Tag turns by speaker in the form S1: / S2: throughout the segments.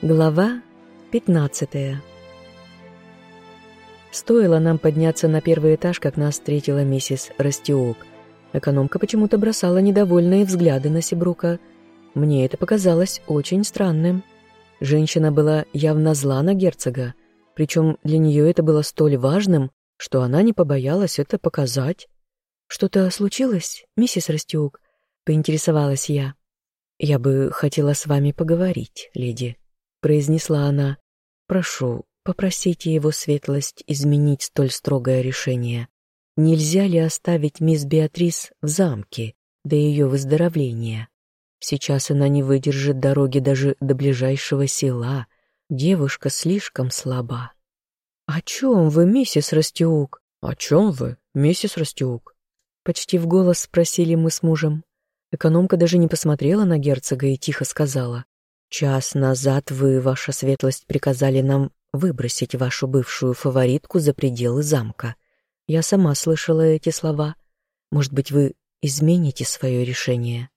S1: Глава 15 Стоило нам подняться на первый этаж, как нас встретила миссис Растиок. Экономка почему-то бросала недовольные взгляды на Сибрука. Мне это показалось очень странным. Женщина была явно зла на герцога, причем для нее это было столь важным, что она не побоялась это показать. «Что-то случилось, миссис Растиук?» — поинтересовалась я. «Я бы хотела с вами поговорить, леди», — произнесла она. «Прошу, попросите его светлость изменить столь строгое решение. Нельзя ли оставить мисс Беатрис в замке до ее выздоровления? Сейчас она не выдержит дороги даже до ближайшего села. Девушка слишком слаба». «О чем вы, миссис Растиук?»
S2: «О чем вы, миссис Растиук?»
S1: Почти в голос спросили мы с мужем. Экономка даже не посмотрела на герцога и тихо сказала. Час назад вы, ваша светлость, приказали нам выбросить вашу бывшую фаворитку за пределы замка. Я сама слышала эти слова. Может быть, вы измените свое решение?»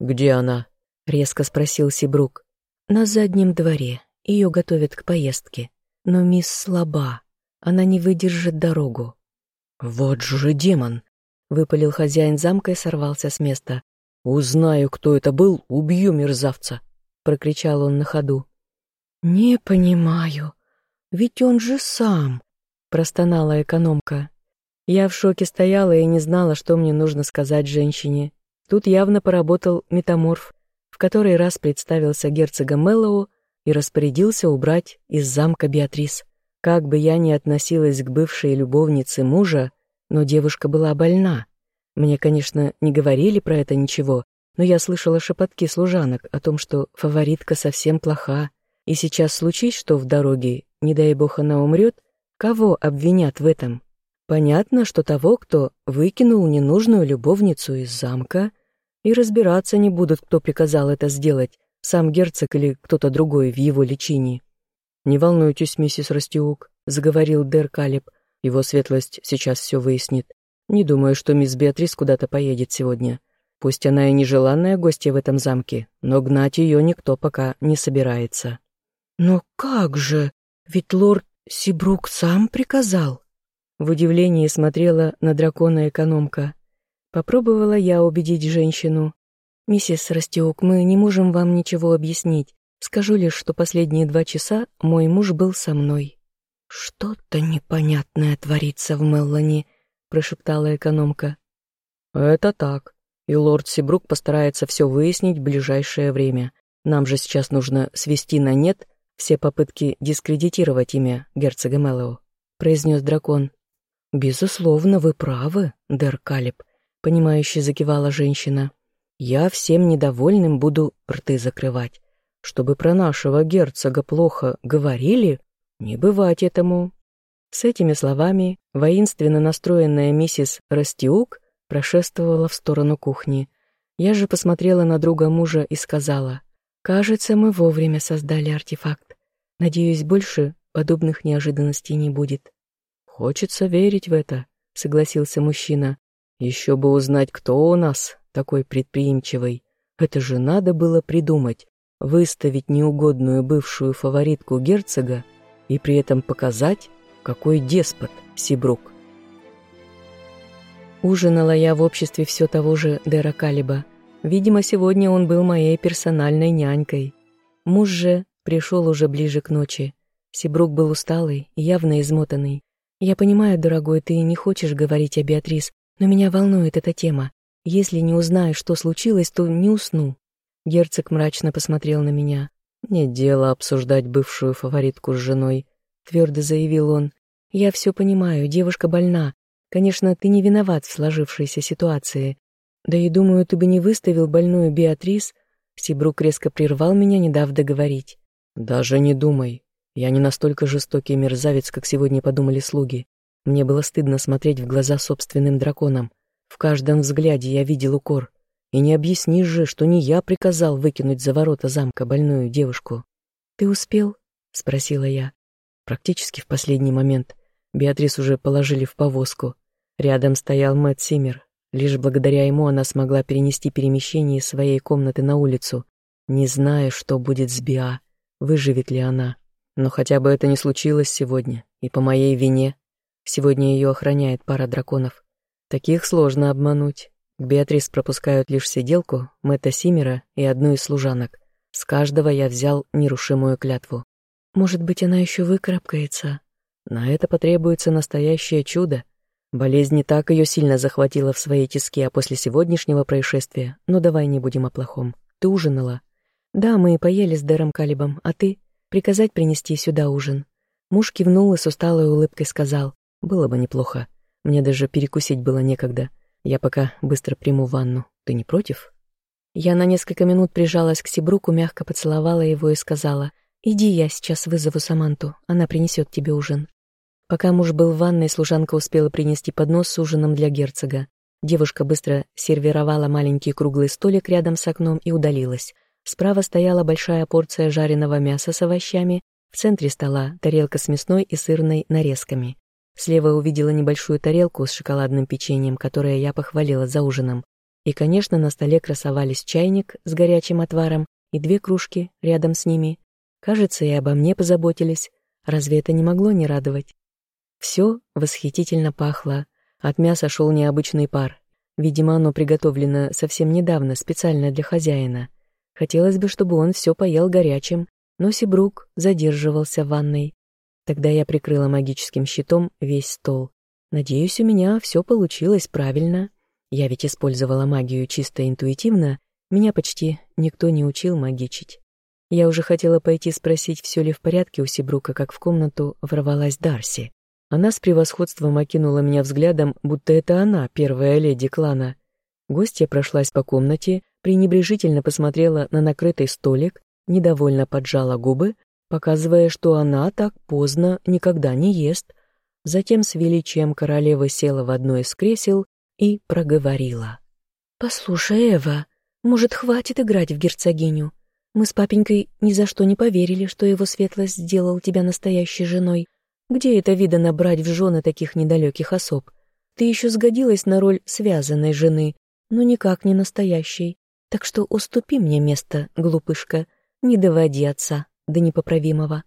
S2: «Где она?»
S1: — резко спросил Сибрук. «На заднем дворе. Ее готовят к поездке. Но мисс слаба. Она не выдержит дорогу».
S2: «Вот же демон!» — выпалил хозяин замка и сорвался с места. «Узнаю, кто это был, убью мерзавца!»
S1: — прокричал он на ходу. «Не понимаю, ведь он же сам», — простонала экономка. Я в шоке стояла и не знала, что мне нужно сказать женщине. Тут явно поработал метаморф, в который раз представился герцога Меллоу и распорядился убрать из замка Беатрис. Как бы я ни относилась к бывшей любовнице мужа, но девушка была больна. Мне, конечно, не говорили про это ничего, но я слышала шепотки служанок о том, что фаворитка совсем плоха, и сейчас случись, что в дороге, не дай бог она умрет, кого обвинят в этом? Понятно, что того, кто выкинул ненужную любовницу из замка, и разбираться не будут, кто приказал это сделать, сам герцог или кто-то другой в его лечении.
S2: «Не волнуйтесь, миссис Растиук», — заговорил Дер Калиб. «Его светлость сейчас все выяснит. Не думаю, что мисс Беатрис куда-то поедет сегодня. Пусть она и нежеланная гостья в этом замке, но гнать ее никто пока не собирается.
S1: «Но как же? Ведь лорд Сибрук сам приказал!» В удивлении смотрела на дракона экономка. Попробовала я убедить женщину. «Миссис Растиук, мы не можем вам ничего объяснить. Скажу лишь, что последние два часа мой муж был со мной». «Что-то непонятное творится в Меллани», — прошептала экономка.
S2: «Это так и лорд Сибрук постарается все выяснить в ближайшее время. Нам же сейчас нужно свести на нет все попытки дискредитировать имя герцога Мэллоу», — произнес дракон.
S1: «Безусловно, вы правы, Дер Калиб», — понимающе закивала женщина. «Я всем недовольным буду рты закрывать. Чтобы про нашего герцога плохо говорили, не бывать этому». С этими словами воинственно настроенная миссис Растиук прошествовала в сторону кухни. Я же посмотрела на друга мужа и сказала, «Кажется, мы вовремя создали артефакт. Надеюсь, больше подобных неожиданностей не будет».
S2: «Хочется верить в это», — согласился мужчина. «Еще бы узнать, кто у нас такой предприимчивый. Это же надо было придумать, выставить неугодную бывшую фаворитку герцога и при этом показать, какой деспот Сибрук.
S1: Ужинала я в обществе все того же Дера Калиба. Видимо, сегодня он был моей персональной нянькой. Муж же пришел уже ближе к ночи. Сибрук был усталый и явно измотанный. «Я понимаю, дорогой, ты не хочешь говорить о Беатрис, но меня волнует эта тема. Если не узнаю, что случилось, то не усну». Герцог мрачно посмотрел на меня.
S2: «Нет дела обсуждать бывшую фаворитку с женой», — твердо заявил он.
S1: «Я все понимаю, девушка больна, Конечно, ты не виноват в сложившейся ситуации. Да и думаю, ты бы не выставил больную Беатрис. Сибрук резко прервал меня, не дав договорить.
S2: Даже не думай. Я не настолько жестокий мерзавец, как сегодня подумали слуги. Мне было стыдно смотреть в глаза собственным драконам. В каждом взгляде я видел укор. И не объяснишь же, что не я приказал выкинуть за ворота замка больную девушку.
S1: «Ты успел?» — спросила я.
S2: Практически в последний момент. Беатрис уже положили в повозку. Рядом стоял Мэтт Симмер. Лишь благодаря ему она смогла перенести перемещение из своей комнаты на улицу, не зная, что будет с Биа. выживет ли она. Но хотя бы это не случилось сегодня, и по моей вине. Сегодня ее охраняет пара драконов. Таких сложно обмануть. К Беатрис пропускают лишь сиделку, Мэтта Симера и одну из служанок. С каждого я взял нерушимую клятву.
S1: Может быть, она еще выкарабкается?
S2: На это потребуется настоящее чудо. Болезнь не так ее сильно захватила в свои тиски, а после сегодняшнего происшествия. Но давай не будем о плохом. Ты ужинала?
S1: Да, мы поели с Дэром Калибом, а ты? Приказать принести сюда ужин. Муж кивнул и с усталой улыбкой сказал.
S2: Было бы неплохо. Мне даже перекусить было некогда. Я пока быстро приму ванну. Ты не против?
S1: Я на несколько минут прижалась к Сибруку, мягко поцеловала его и сказала, «Иди, я сейчас вызову Саманту, она принесет тебе ужин». Пока муж был в ванной, служанка успела принести поднос с ужином для герцога. Девушка быстро сервировала маленький круглый столик рядом с окном и удалилась. Справа стояла большая порция жареного мяса с овощами, в центре стола тарелка с мясной и сырной нарезками. Слева увидела небольшую тарелку с шоколадным печеньем, которое я похвалила за ужином. И, конечно, на столе красовались чайник с горячим отваром и две кружки рядом с ними. Кажется, и обо мне позаботились. Разве это не могло не радовать? Все восхитительно пахло. От мяса шел необычный пар. Видимо, оно приготовлено совсем недавно, специально для хозяина. Хотелось бы, чтобы он все поел горячим, но Сибрук задерживался в ванной. Тогда я прикрыла магическим щитом весь стол. Надеюсь, у меня все получилось правильно. Я ведь использовала магию чисто интуитивно, меня почти никто не учил магичить. Я уже хотела пойти спросить, все ли в порядке у Сибрука, как в комнату ворвалась Дарси. Она с превосходством окинула меня взглядом, будто это она, первая леди клана. Гостья прошлась по комнате, пренебрежительно посмотрела на накрытый столик, недовольно поджала губы, показывая, что она так поздно никогда не ест. Затем с величием королевы села в одно из кресел и проговорила. «Послушай, Эва, может, хватит играть в герцогиню? Мы с папенькой ни за что не поверили, что его светлость сделал тебя настоящей женой. Где это видано брать в жены таких недалеких особ? Ты еще сгодилась на роль связанной жены, но никак не настоящей. Так что уступи мне место, глупышка, не доводи отца до непоправимого».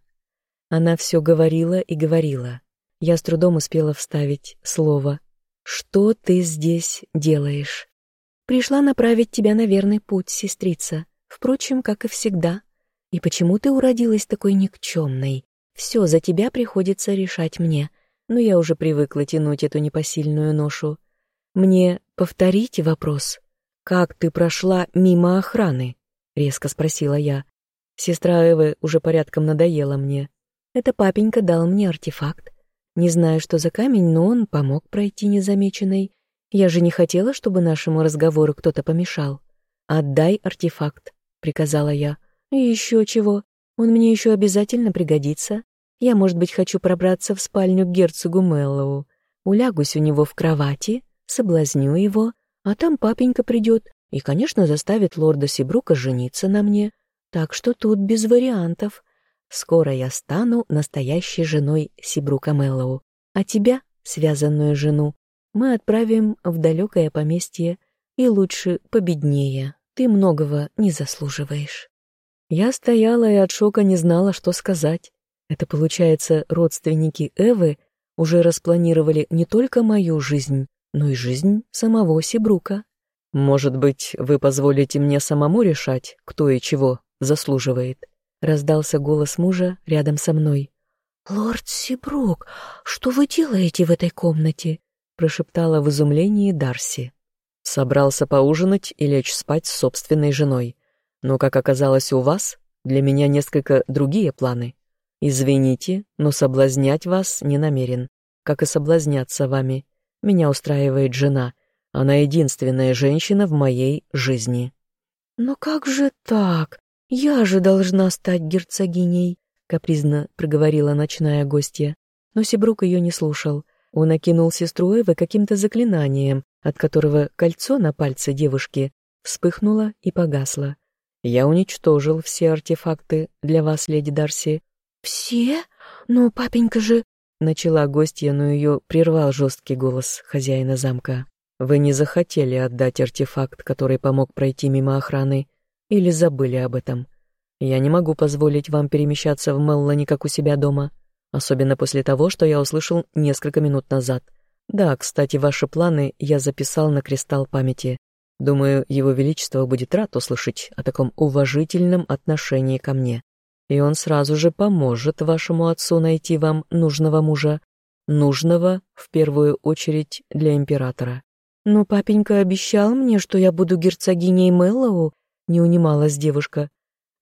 S1: Она все говорила и говорила. Я с трудом успела вставить слово «Что ты здесь делаешь?» «Пришла направить тебя на верный путь, сестрица. Впрочем, как и всегда. И почему ты уродилась такой никчемной? Все за тебя приходится решать мне. Но я уже привыкла тянуть эту непосильную ношу. Мне повторите вопрос. «Как ты прошла мимо охраны?» — резко спросила я. Сестра Эвы уже порядком надоела мне. Это папенька дал мне артефакт. Не знаю, что за камень, но он помог пройти незамеченной. Я же не хотела, чтобы нашему разговору кто-то помешал. «Отдай артефакт», — приказала я. «И еще чего. Он мне еще обязательно пригодится. Я, может быть, хочу пробраться в спальню к герцогу Меллоу. Улягусь у него в кровати, соблазню его, а там папенька придет и, конечно, заставит лорда Сибрука жениться на мне. Так что тут без вариантов. Скоро я стану настоящей женой Сибрука Мэллоу, а тебя, связанную жену, мы отправим в далекое поместье, и лучше победнее, ты многого не заслуживаешь». Я стояла и от шока не знала, что сказать. Это, получается, родственники Эвы уже распланировали не только мою жизнь, но и жизнь самого Сибрука. «Может быть, вы позволите мне самому решать, кто и чего заслуживает?» Раздался голос мужа рядом со мной. «Лорд Сибрук, что вы делаете в этой комнате?» прошептала в изумлении Дарси. Собрался поужинать и лечь спать с собственной женой. Но, как оказалось у вас, для меня несколько другие планы. Извините, но соблазнять вас не намерен, как и соблазняться вами. Меня устраивает жена. Она единственная женщина в моей жизни. «Но как же так? «Я же должна стать герцогиней», — капризно проговорила ночная гостья. Но Сибрук ее не слушал. Он окинул сестру Эвы каким-то заклинанием, от которого кольцо на пальце девушки вспыхнуло и погасло. «Я уничтожил все артефакты для вас, леди Дарси». «Все? Но папенька же...» Начала гостья, но ее прервал жесткий голос хозяина замка. «Вы не захотели отдать артефакт, который помог пройти мимо охраны, или забыли об этом.
S2: Я не могу позволить вам перемещаться в Меллани, как у себя дома, особенно после того, что я услышал несколько минут назад. Да, кстати, ваши планы я записал на кристалл памяти. Думаю, Его Величество будет рад услышать о таком уважительном отношении ко мне. И он сразу же поможет вашему отцу найти вам нужного мужа, нужного в первую очередь для императора.
S1: «Но папенька обещал мне, что я буду герцогиней Мэллоу», — не унималась девушка.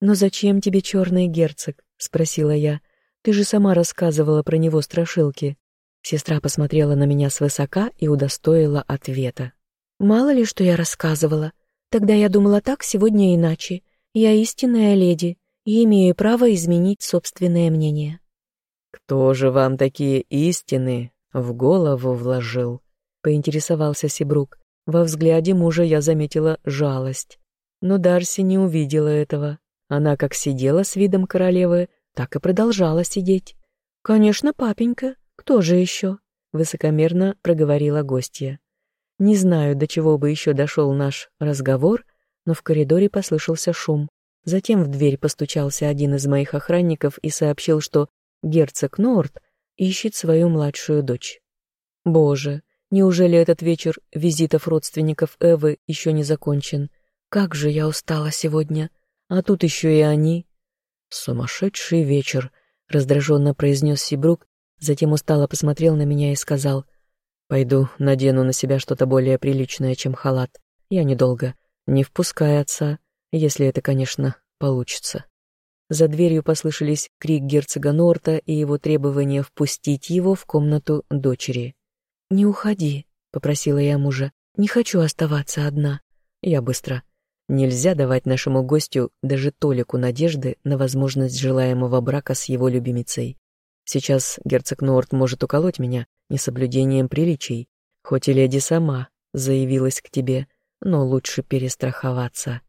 S1: «Но зачем тебе черный герцог?» — спросила я. «Ты же сама рассказывала про него страшилки». Сестра посмотрела на меня свысока и удостоила ответа. «Мало ли, что я рассказывала. Тогда я думала так, сегодня иначе. Я истинная леди и имею право изменить собственное мнение».
S2: «Кто же вам такие истины в голову вложил?» — поинтересовался Сибрук. Во взгляде мужа я заметила жалость. Но Дарси не увидела этого. Она как сидела с видом королевы, так и продолжала сидеть. «Конечно, папенька. Кто же еще?» — высокомерно проговорила гостья. Не знаю, до чего бы еще дошел наш разговор, но в коридоре послышался шум. Затем в дверь постучался один из моих охранников и сообщил, что герцог Норт ищет свою младшую дочь. Боже, неужели этот вечер визитов родственников Эвы еще не закончен? Как же я устала сегодня. А тут еще и они. Сумасшедший вечер, раздраженно произнес Сибрук, затем устало посмотрел на меня и сказал, «Пойду надену на себя что-то более приличное, чем халат. Я недолго. Не впускай отца, если это, конечно, получится». За дверью послышались крик герцога Норта и его требование впустить его в комнату дочери. «Не уходи», — попросила я мужа. «Не хочу оставаться одна». Я быстро. Нельзя давать нашему гостю даже толику надежды на возможность желаемого брака с его любимицей. Сейчас герцог Норт может уколоть меня несоблюдением приличий, хоть и леди сама заявилась к тебе, но лучше перестраховаться.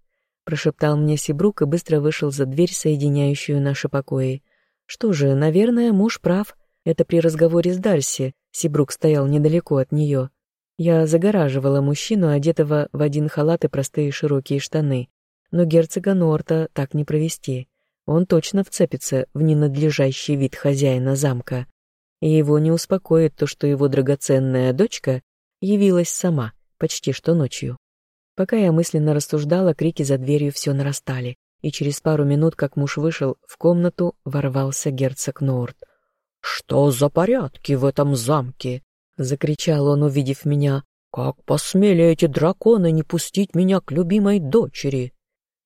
S2: Прошептал мне Сибрук и быстро вышел за дверь, соединяющую наши покои. Что же, наверное, муж прав. Это при разговоре с Дарси Сибрук стоял недалеко от нее. Я загораживала мужчину, одетого в один халат и простые широкие штаны. Но герцога Норта так не провести. Он точно вцепится в ненадлежащий вид хозяина замка. И его не успокоит то, что его драгоценная дочка явилась сама, почти что ночью. Пока я мысленно рассуждала, крики за дверью все нарастали, и через пару минут, как муж вышел, в комнату ворвался герцог Норт. «Что за порядки в этом замке?» — закричал он, увидев меня. «Как посмели эти драконы не пустить меня к любимой дочери?»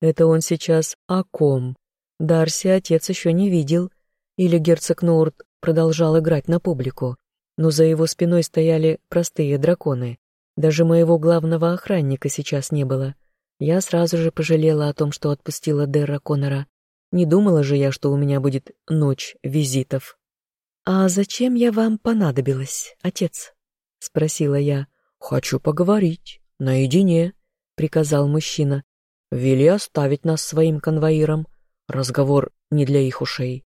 S2: Это он сейчас о ком? Дарси отец еще не видел. Или герцог Норт продолжал играть на публику. Но за его спиной стояли простые драконы. Даже моего главного охранника сейчас не было. Я сразу же пожалела о том, что отпустила Дерра Коннора. Не думала же я, что у меня будет ночь визитов. «А зачем я вам понадобилась, отец?» — спросила я. «Хочу поговорить. Наедине», — приказал мужчина. «Вели оставить нас своим конвоирам. Разговор не для их ушей».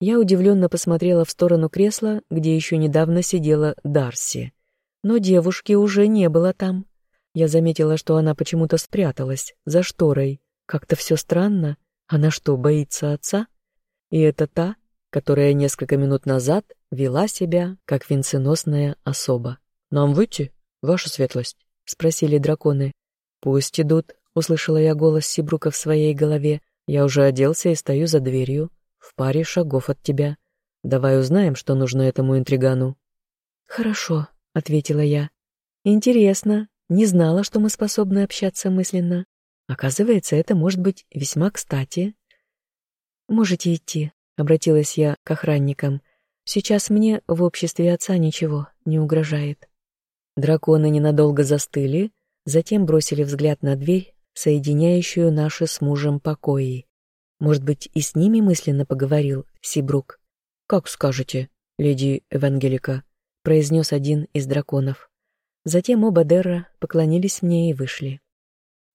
S2: Я удивленно посмотрела в сторону кресла, где еще недавно сидела Дарси. Но девушки уже не было там. Я заметила, что она почему-то спряталась за шторой. Как-то все странно. Она что, боится отца? И это та, которая несколько минут назад вела себя как венценосная особа. «Нам выйти, ваша светлость?» — спросили драконы. «Пусть идут», — услышала я голос Сибрука в своей голове. «Я уже оделся и стою за дверью, в паре шагов от тебя. Давай узнаем, что нужно этому интригану». «Хорошо», — ответила я. «Интересно, не знала, что мы способны общаться мысленно. Оказывается, это может быть весьма кстати. Можете идти, — обратилась я к охранникам. «Сейчас мне в обществе отца ничего не угрожает». Драконы ненадолго застыли, затем бросили взгляд на дверь, соединяющую наши с мужем покои. Может быть, и с ними мысленно поговорил Сибрук? «Как скажете, леди Евангелика», — произнес один из драконов. Затем оба Дерра поклонились мне и вышли.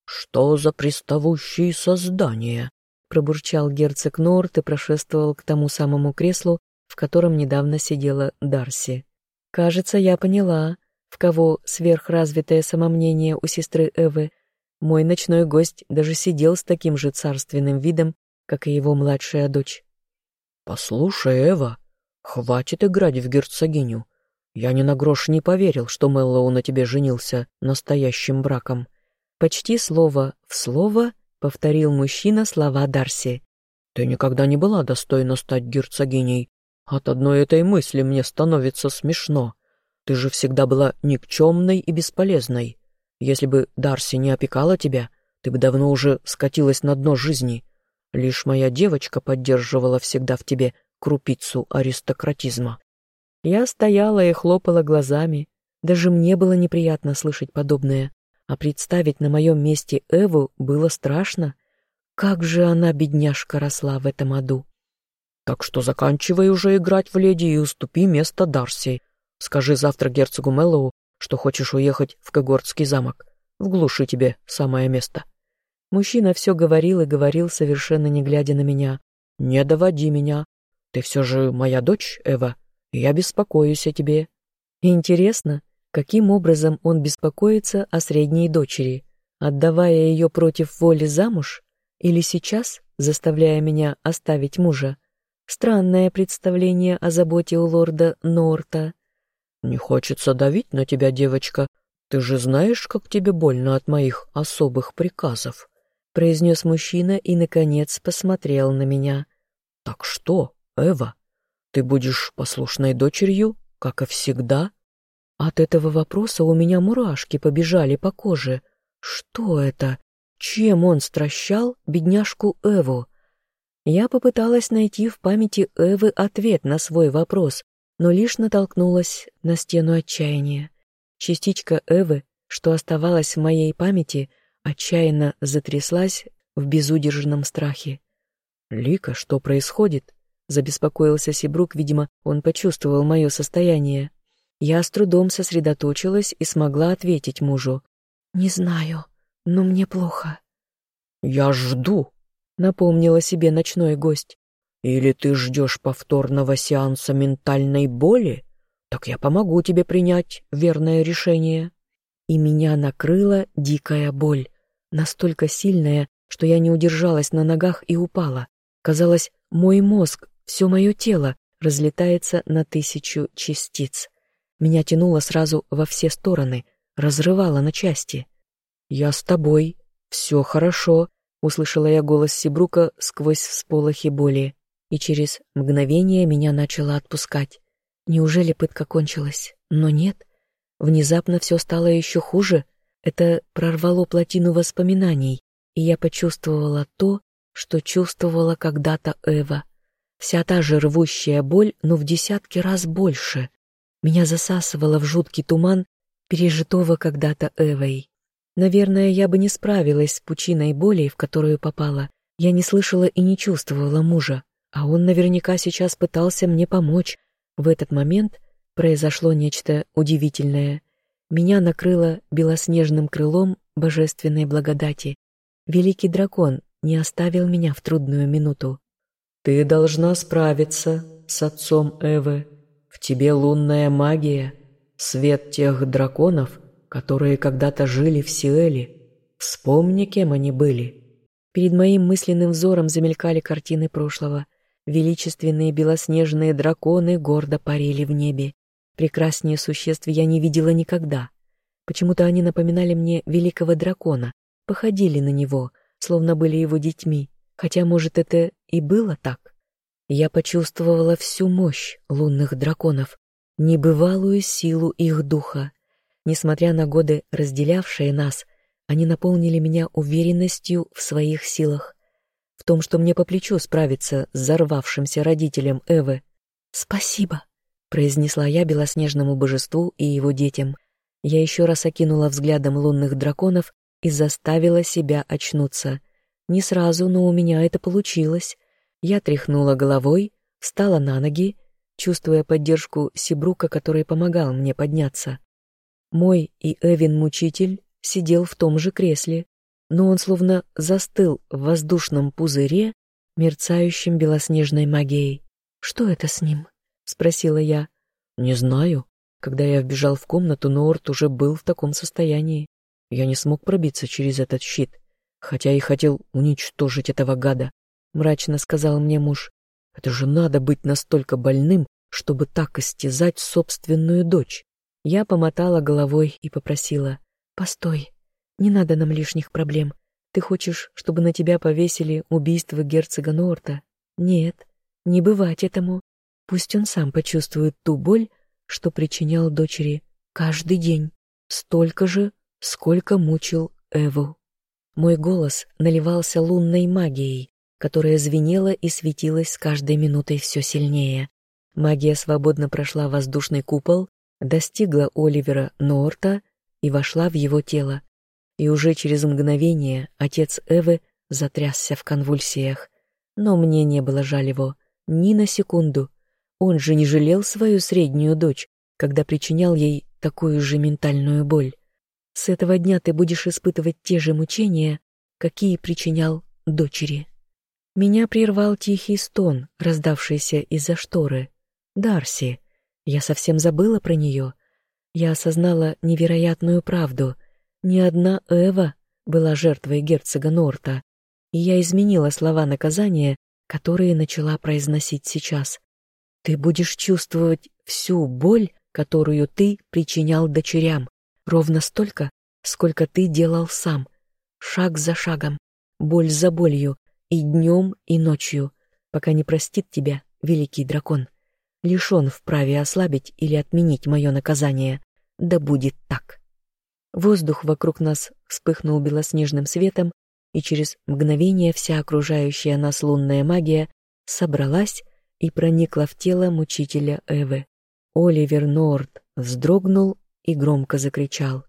S2: «Что за приставущие создания?» пробурчал герцог Норт и прошествовал к тому самому креслу, в котором недавно сидела Дарси. Кажется, я поняла, в кого сверхразвитое самомнение у сестры Эвы. Мой ночной гость даже сидел с таким же царственным видом,
S1: как и его младшая дочь.
S2: «Послушай, Эва, хватит играть в герцогиню. Я ни на грош не поверил, что Мэллоу на тебе женился настоящим браком».
S1: Почти слово в слово повторил мужчина слова Дарси.
S2: «Ты никогда не была достойна стать герцогиней. От одной этой мысли мне становится смешно. Ты же всегда была никчемной и бесполезной. Если бы Дарси не опекала тебя, ты бы давно уже скатилась на дно жизни. Лишь моя девочка поддерживала всегда в тебе крупицу аристократизма.
S1: Я стояла и хлопала глазами. Даже мне было неприятно слышать подобное. А представить на моем месте Эву было страшно. Как же она, бедняжка, росла в этом аду.
S2: Так что заканчивай уже играть в леди и уступи место Дарси. Скажи завтра герцогу Мэллоу, что хочешь уехать в Когортский замок. В глуши тебе самое место.
S1: Мужчина все говорил и говорил, совершенно не глядя на меня.
S2: «Не доводи меня. Ты все же моя дочь, Эва. Я беспокоюсь о тебе».
S1: Интересно, каким образом он беспокоится о средней дочери, отдавая ее против воли замуж или сейчас, заставляя меня оставить мужа? Странное представление о заботе у лорда Норта.
S2: «Не хочется давить на тебя, девочка. Ты же знаешь, как тебе больно от моих особых приказов произнес мужчина и, наконец, посмотрел на меня. «Так что, Эва, ты будешь послушной дочерью, как и всегда?» От этого вопроса у меня мурашки побежали по коже. Что это? Чем он стращал бедняжку Эву?
S1: Я попыталась найти в памяти Эвы ответ на свой вопрос, но лишь натолкнулась на стену отчаяния. Частичка Эвы, что оставалась в моей памяти, отчаянно затряслась в безудержном страхе.
S2: «Лика, что происходит?» Забеспокоился Сибрук, видимо, он почувствовал мое состояние.
S1: Я с трудом сосредоточилась и смогла ответить мужу. «Не знаю, но мне плохо».
S2: «Я жду», —
S1: напомнила себе ночной гость.
S2: «Или ты ждешь повторного сеанса ментальной боли? Так я помогу тебе принять верное решение»
S1: и меня накрыла дикая боль, настолько сильная, что я не удержалась на ногах и упала. Казалось, мой мозг, все мое тело разлетается на тысячу частиц. Меня тянуло сразу во все стороны, разрывало на части.
S2: «Я с тобой, все хорошо», — услышала я голос Сибрука сквозь всполохи боли,
S1: и через мгновение меня начало отпускать. Неужели пытка кончилась? Но нет. Внезапно все стало еще хуже. Это прорвало плотину воспоминаний, и я почувствовала то, что чувствовала когда-то Эва. Вся та же рвущая боль, но в десятки раз больше. Меня засасывало в жуткий туман, пережитого когда-то Эвой. Наверное, я бы не справилась с пучиной боли, в которую попала. Я не слышала и не чувствовала мужа, а он наверняка сейчас пытался мне помочь. В этот момент произошло нечто удивительное. Меня накрыло белоснежным крылом божественной благодати. Великий дракон не оставил меня в трудную минуту.
S2: «Ты должна справиться с отцом Эвы. В тебе лунная магия, свет тех драконов, которые когда-то жили в Сиэле. Вспомни, кем они были».
S1: Перед моим мысленным взором замелькали картины прошлого. Величественные белоснежные драконы гордо парили в небе. Прекраснее существ я не видела никогда. Почему-то они напоминали мне великого дракона, походили на него, словно были его детьми, хотя, может, это и было так. Я почувствовала всю мощь лунных драконов, небывалую силу их духа. Несмотря на годы, разделявшие нас, они наполнили меня уверенностью в своих силах, в том, что мне по плечу справиться с взорвавшимся родителем Эвы. «Спасибо», произнесла я белоснежному божеству и его детям. Я еще раз окинула взглядом лунных драконов и заставила себя очнуться. Не сразу, но у меня это получилось. Я тряхнула головой, встала на ноги, чувствуя поддержку Сибрука, который помогал мне подняться. Мой и Эвин-мучитель сидел в том же кресле, но он словно застыл в воздушном пузыре, мерцающем белоснежной магией. Что это с ним? — спросила я.
S2: «Не знаю. Когда я вбежал в комнату, Норт уже был в таком состоянии. Я не смог пробиться через этот щит, хотя и хотел уничтожить этого гада.
S1: мрачно сказал мне муж.
S2: Это же надо быть настолько больным, чтобы так истязать собственную дочь.
S1: Я помотала головой и попросила. «Постой, не надо нам лишних проблем. Ты хочешь, чтобы на тебя повесили убийство герцога Норта? Нет, не бывать этому. Пусть он сам почувствует ту боль, что причинял дочери каждый день, столько же, сколько мучил Эву. Мой голос наливался лунной магией, которая звенела и светилась с каждой минутой все сильнее. Магия свободно прошла воздушный купол, достигла Оливера Норта и вошла в его тело. И уже через мгновение отец Эвы затрясся в конвульсиях. Но мне не было жаль его, ни на секунду. Он же не жалел свою среднюю дочь, когда причинял ей такую же ментальную боль. С этого дня ты будешь испытывать те же мучения, какие причинял дочери. Меня прервал тихий стон, раздавшийся из-за шторы. Дарси. Я совсем забыла про нее. Я осознала невероятную правду. Ни одна Эва была жертвой герцога Норта, и я изменила слова наказания, которые начала произносить сейчас. Ты будешь чувствовать всю боль, которую ты причинял дочерям, ровно столько, сколько ты делал сам, шаг за шагом, боль за болью, и днем, и ночью, пока не простит тебя великий дракон. Лишен вправе ослабить или отменить мое наказание. Да будет так. Воздух вокруг нас вспыхнул белоснежным светом, и через мгновение вся окружающая нас лунная магия собралась и проникла в тело мучителя Эвы. Оливер Норд вздрогнул и громко закричал.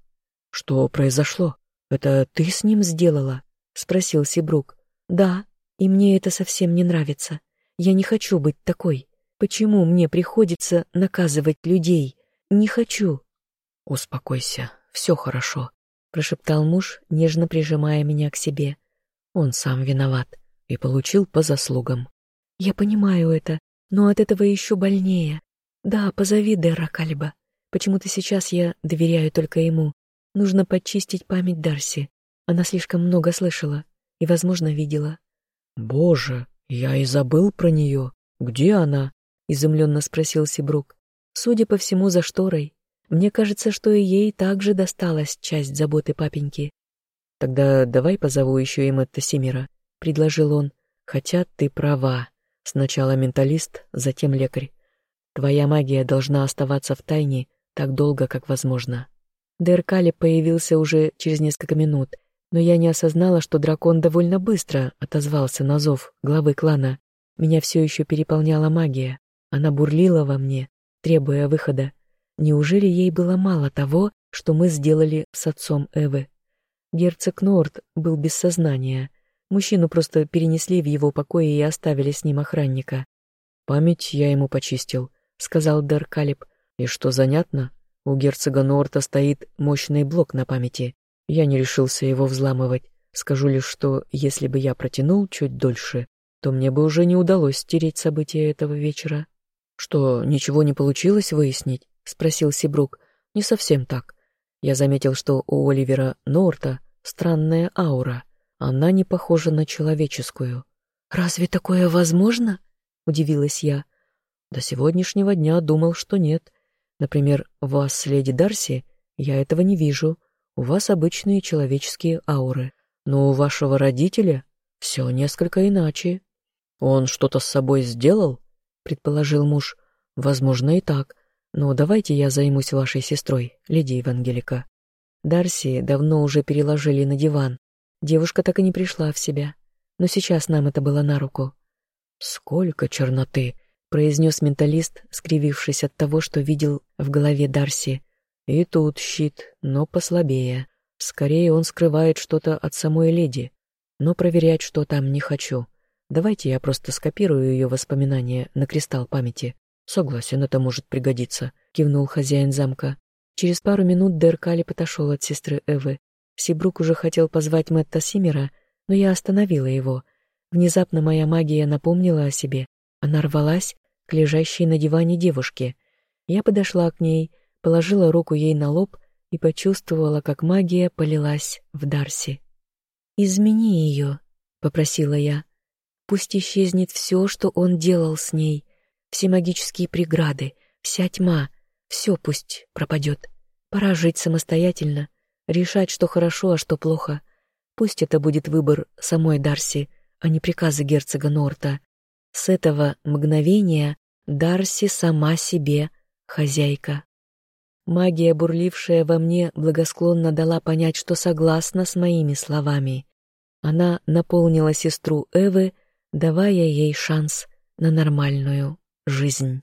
S1: «Что произошло? Это ты с ним сделала?» — спросил Сибрук. «Да, и мне это совсем не нравится. Я не хочу быть такой. Почему мне приходится наказывать людей? Не хочу».
S2: «Успокойся, все хорошо», —
S1: прошептал муж, нежно прижимая меня к себе.
S2: «Он сам виноват и получил по заслугам».
S1: «Я понимаю это, но от этого еще больнее. Да, позови Дерра Калиба. Почему-то сейчас я доверяю только ему. Нужно подчистить память Дарси. Она слишком много слышала и, возможно, видела».
S2: «Боже, я и забыл про нее. Где она?» — изумленно спросил Сибрук.
S1: «Судя по всему, за шторой. Мне кажется, что и ей также досталась часть заботы папеньки.
S2: «Тогда давай позову еще и Мэтта Симера», — предложил он. «Хотя ты права. Сначала менталист, затем лекарь. Твоя магия должна оставаться в тайне так долго, как возможно».
S1: Деркали появился уже через несколько минут, но я не осознала, что дракон довольно быстро отозвался на зов главы клана. Меня все еще переполняла магия. Она бурлила во мне, требуя выхода. Неужели ей было мало того, что мы сделали с отцом Эвы? Герцог Норд был без сознания. Мужчину просто перенесли в его покое и оставили с ним охранника.
S2: «Память я ему почистил», — сказал Дер Калиб. «И что занятно, у герцога Норта стоит мощный блок на памяти. Я не решился его взламывать. Скажу лишь, что если бы я протянул чуть дольше, то мне бы уже не удалось стереть события этого вечера. Что, ничего не получилось выяснить? Спросил Сибрук. «Не совсем так. Я заметил, что у Оливера Норта странная аура. Она не похожа на человеческую».
S1: «Разве такое возможно?» — удивилась я.
S2: До сегодняшнего дня думал, что нет. Например, вас, леди Дарси, я этого не вижу. У вас обычные человеческие ауры. Но у вашего родителя все несколько иначе. Он что-то с собой сделал? Предположил муж. Возможно, и так. «Ну, давайте я займусь вашей сестрой, леди Евангелика».
S1: Дарси давно уже переложили на диван. Девушка так и не пришла в себя. Но сейчас нам это было на руку.
S2: «Сколько черноты!»
S1: — произнес менталист, скривившись от того, что видел в голове Дарси.
S2: «И тут щит, но послабее. Скорее он скрывает что-то от самой леди. Но проверять, что там, не хочу. Давайте я просто скопирую ее воспоминания на кристалл памяти. «Согласен, это может пригодиться», — кивнул хозяин замка.
S1: Через пару минут Деркали подошел от сестры Эвы. Сибрук уже хотел позвать Мэтта Симера, но я остановила его. Внезапно моя магия напомнила о себе. Она рвалась к лежащей на диване девушке. Я подошла к ней, положила руку ей на лоб и почувствовала, как магия полилась в Дарси. «Измени ее», — попросила я. Пусть исчезнет все, что он делал с ней, все магические преграды, вся тьма, все пусть пропадет. Пора жить самостоятельно, решать, что хорошо, а что плохо. Пусть это будет выбор самой Дарси, а не приказы герцога Норта. С этого мгновения Дарси сама себе хозяйка. Магия, бурлившая во мне, благосклонно дала понять, что согласна с моими словами. Она наполнила сестру Эвы давая ей шанс на нормальную жизнь.